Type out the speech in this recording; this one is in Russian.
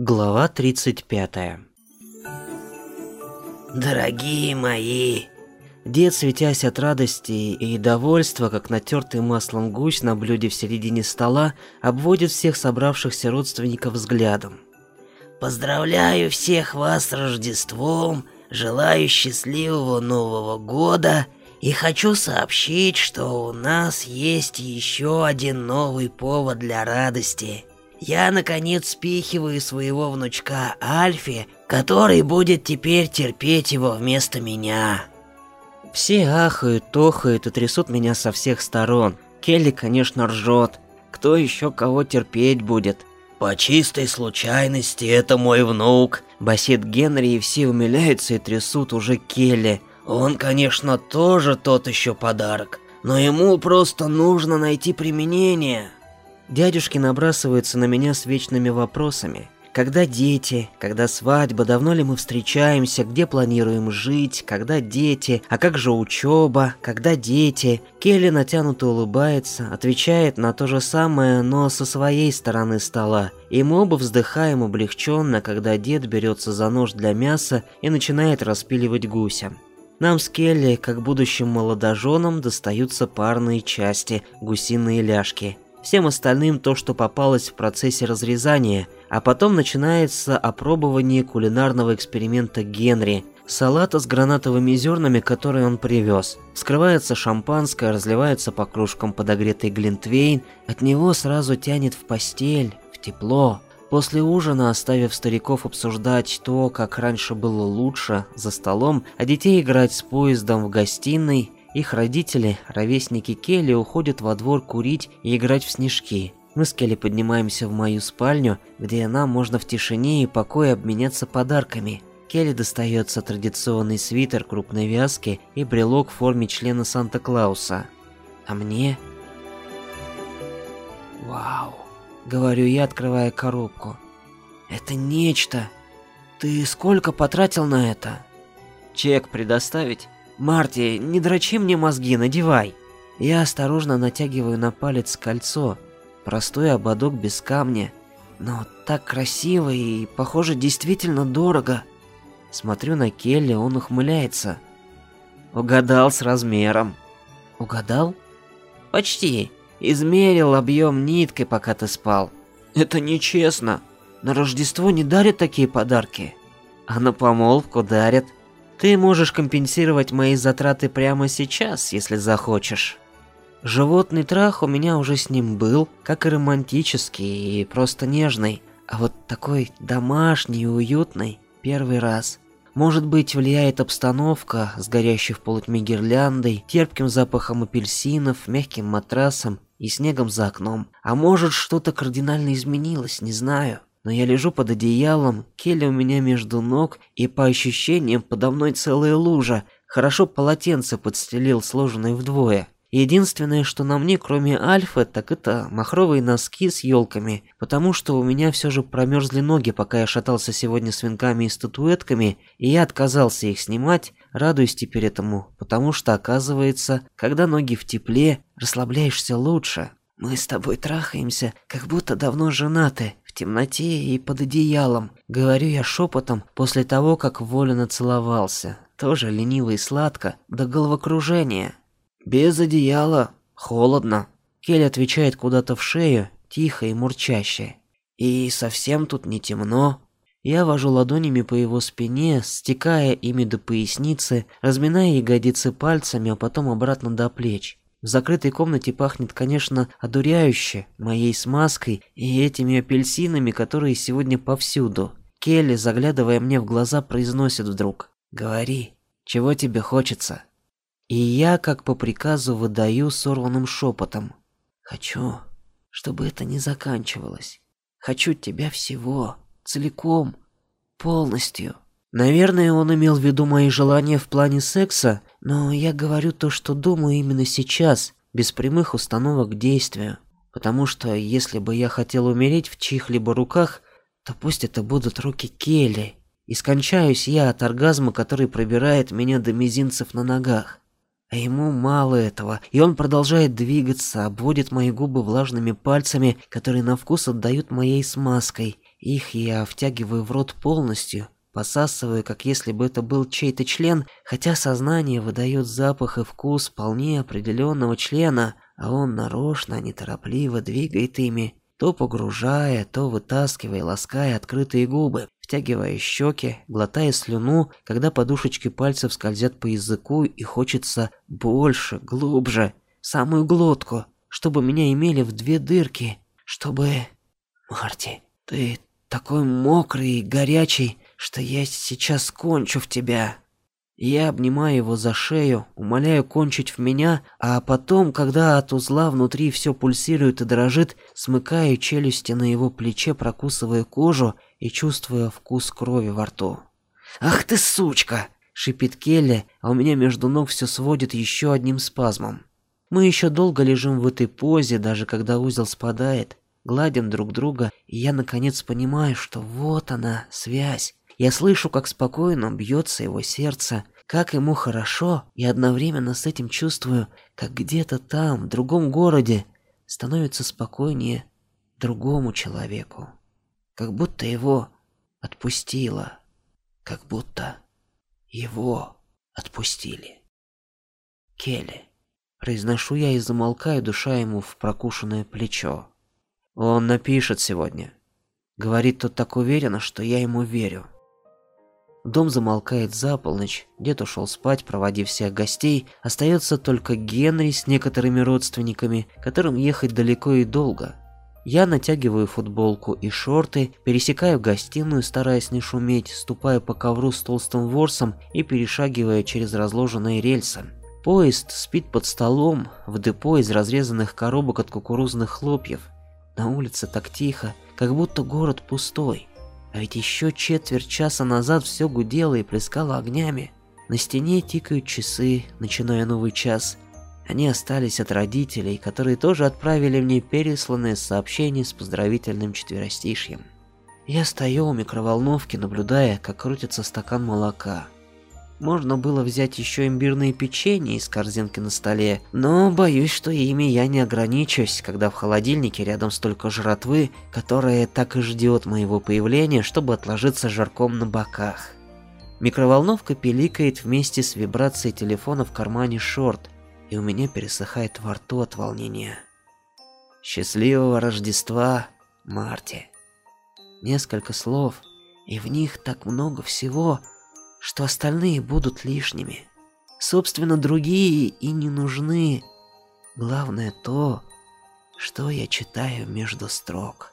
Глава 35 Дорогие мои, Дед, светясь от радости и довольства, как натертый маслом гусь на блюде в середине стола, обводит всех собравшихся родственников взглядом. поздравляю всех вас с Рождеством, желаю счастливого Нового года и хочу сообщить, что у нас есть еще один новый повод для радости. Я, наконец, спихиваю своего внучка Альфи, который будет теперь терпеть его вместо меня. Все ахают, тохают и трясут меня со всех сторон. Келли, конечно, ржет. Кто еще кого терпеть будет? По чистой случайности это мой внук. Басит Генри, и все умиляются и трясут уже Келли. Он, конечно, тоже тот еще подарок, но ему просто нужно найти применение. Дядюшки набрасываются на меня с вечными вопросами. Когда дети, когда свадьба, давно ли мы встречаемся, где планируем жить, когда дети, а как же учеба, когда дети. Келли натянуто улыбается, отвечает на то же самое, но со своей стороны стола. И мы оба вздыхаем облегченно, когда дед берется за нож для мяса и начинает распиливать гуся. Нам с Келли, как будущим молодоженам, достаются парные части, гусиные ляжки – всем остальным то, что попалось в процессе разрезания, а потом начинается опробование кулинарного эксперимента Генри, салата с гранатовыми зернами, который он привез. Скрывается шампанское, разливается по кружкам подогретый глинтвейн, от него сразу тянет в постель, в тепло. После ужина, оставив стариков обсуждать то, как раньше было лучше, за столом, а детей играть с поездом в гостиной, их родители, ровесники Келли, уходят во двор курить и играть в снежки. Мы с Келли поднимаемся в мою спальню, где нам можно в тишине и покое обменяться подарками. Келли достается традиционный свитер крупной вязки и брелок в форме члена Санта-Клауса. А мне... «Вау!» — говорю я, открывая коробку. «Это нечто! Ты сколько потратил на это?» «Чек предоставить?» «Марти, не дрочи мне мозги, надевай!» Я осторожно натягиваю на палец кольцо. Простой ободок без камня. Но так красиво и, похоже, действительно дорого. Смотрю на Келли, он ухмыляется. Угадал с размером. Угадал? Почти. Измерил объем ниткой, пока ты спал. Это нечестно. На Рождество не дарят такие подарки. А на помолвку дарят. Ты можешь компенсировать мои затраты прямо сейчас, если захочешь. Животный трах у меня уже с ним был, как и романтический, и просто нежный. А вот такой домашний и уютный первый раз. Может быть, влияет обстановка с горящей в полутьме гирляндой, терпким запахом апельсинов, мягким матрасом и снегом за окном. А может, что-то кардинально изменилось, не знаю но я лежу под одеялом, Келли у меня между ног, и по ощущениям подо мной целая лужа. Хорошо полотенце подстелил, сложенное вдвое. Единственное, что на мне, кроме альфа, так это махровые носки с елками, потому что у меня все же промерзли ноги, пока я шатался сегодня с венками и статуэтками, и я отказался их снимать, радуюсь теперь этому, потому что, оказывается, когда ноги в тепле, расслабляешься лучше. Мы с тобой трахаемся, как будто давно женаты, темноте и под одеялом, говорю я шепотом после того, как волю нацеловался. Тоже лениво и сладко, до головокружения. Без одеяла, холодно. Келли отвечает куда-то в шею, тихо и мурчаще. И совсем тут не темно. Я вожу ладонями по его спине, стекая ими до поясницы, разминая ягодицы пальцами, а потом обратно до плеч. В закрытой комнате пахнет, конечно, одуряюще, моей смазкой и этими апельсинами, которые сегодня повсюду. Келли, заглядывая мне в глаза, произносит вдруг: "Говори, чего тебе хочется?" И я, как по приказу, выдаю сорванным шепотом: "Хочу, чтобы это не заканчивалось. Хочу тебя всего, целиком, полностью". Наверное, он имел в виду мои желания в плане секса, но я говорю то, что думаю именно сейчас, без прямых установок к действию. Потому что если бы я хотел умереть в чьих-либо руках, то пусть это будут руки Келли. И скончаюсь я от оргазма, который пробирает меня до мизинцев на ногах. А ему мало этого, и он продолжает двигаться, обводит мои губы влажными пальцами, которые на вкус отдают моей смазкой, Их я втягиваю в рот полностью, посасываю, как если бы это был чей-то член, хотя сознание выдает запах и вкус вполне определенного члена, а он нарочно, неторопливо двигает ими, то погружая, то вытаскивая, лаская открытые губы, втягивая щеки, глотая слюну, когда подушечки пальцев скользят по языку и хочется больше, глубже, самую глотку, чтобы меня имели в две дырки, чтобы... Марти, ты такой мокрый и горячий, что я сейчас кончу в тебя. Я обнимаю его за шею, умоляю кончить в меня, а потом, когда от узла внутри все пульсирует и дрожит, смыкаю челюсти на его плече, прокусывая кожу и чувствуя вкус крови во рту. «Ах ты сучка!» — шипит Келли, а у меня между ног все сводит еще одним спазмом. Мы еще долго лежим в этой позе, даже когда узел спадает, гладим друг друга, и я наконец понимаю, что вот она, связь. Я слышу, как спокойно бьется его сердце, как ему хорошо, и одновременно с этим чувствую, как где-то там, в другом городе, становится спокойнее другому человеку. Как будто его отпустило, как будто его отпустили. Келли. Произношу я и замолкаю, душа ему в прокушенное плечо. Он напишет сегодня. Говорит тот так уверенно, что я ему верю. Дом замолкает за полночь, дед ушел спать, проводив всех гостей, остается только Генри с некоторыми родственниками, которым ехать далеко и долго. Я натягиваю футболку и шорты, пересекаю гостиную, стараясь не шуметь, ступая по ковру с толстым ворсом и перешагивая через разложенные рельсы. Поезд спит под столом в депо из разрезанных коробок от кукурузных хлопьев. На улице так тихо, как будто город пустой. А ведь еще четверть часа назад все гудело и плескало огнями. На стене тикают часы, начиная новый час. Они остались от родителей, которые тоже отправили мне пересланные сообщения с поздравительным четверостишьем. Я стою у микроволновки, наблюдая, как крутится стакан молока. Можно было взять еще имбирные печенье из корзинки на столе, но боюсь, что ими я не ограничусь, когда в холодильнике рядом столько жратвы, которая так и ждет моего появления, чтобы отложиться жарком на боках. Микроволновка пиликает вместе с вибрацией телефона в кармане шорт, и у меня пересыхает во рту от волнения. Счастливого Рождества, Марти. Несколько слов, и в них так много всего — что остальные будут лишними. Собственно, другие и не нужны. Главное то, что я читаю между строк.